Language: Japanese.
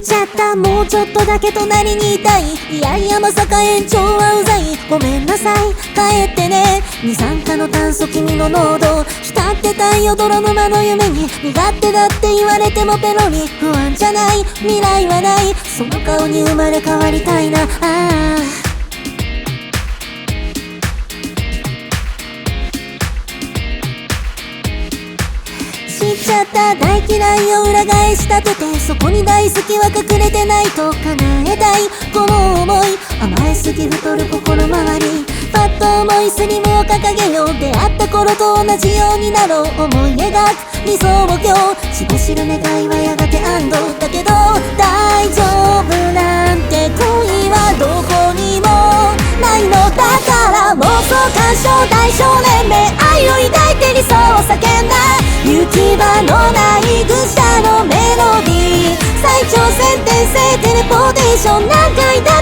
ちゃったもうちょっとだけ隣にいたい。いやいやまさか延長はうざい。ごめんなさい。帰ってね。二酸化の炭素君の濃度浸ってたいよ泥沼の夢に。身勝手だって言われてもペロリ。不安じゃない。未来はない。その顔に生まれ変わりたいな。ああ。知っちゃった。大嫌いを裏返し立てて。そこに大好きないと叶えたい。この想い甘えすぎ太る心回り。パッと重いスリムを掲げよう。出会った頃と同じようになろう。思い描く。理想を今日血走る願いはやがて安堵だけど大丈夫なんて恋はどこにもないの。だから妄想干渉大少年テレポーテーション何回だって重ねていだ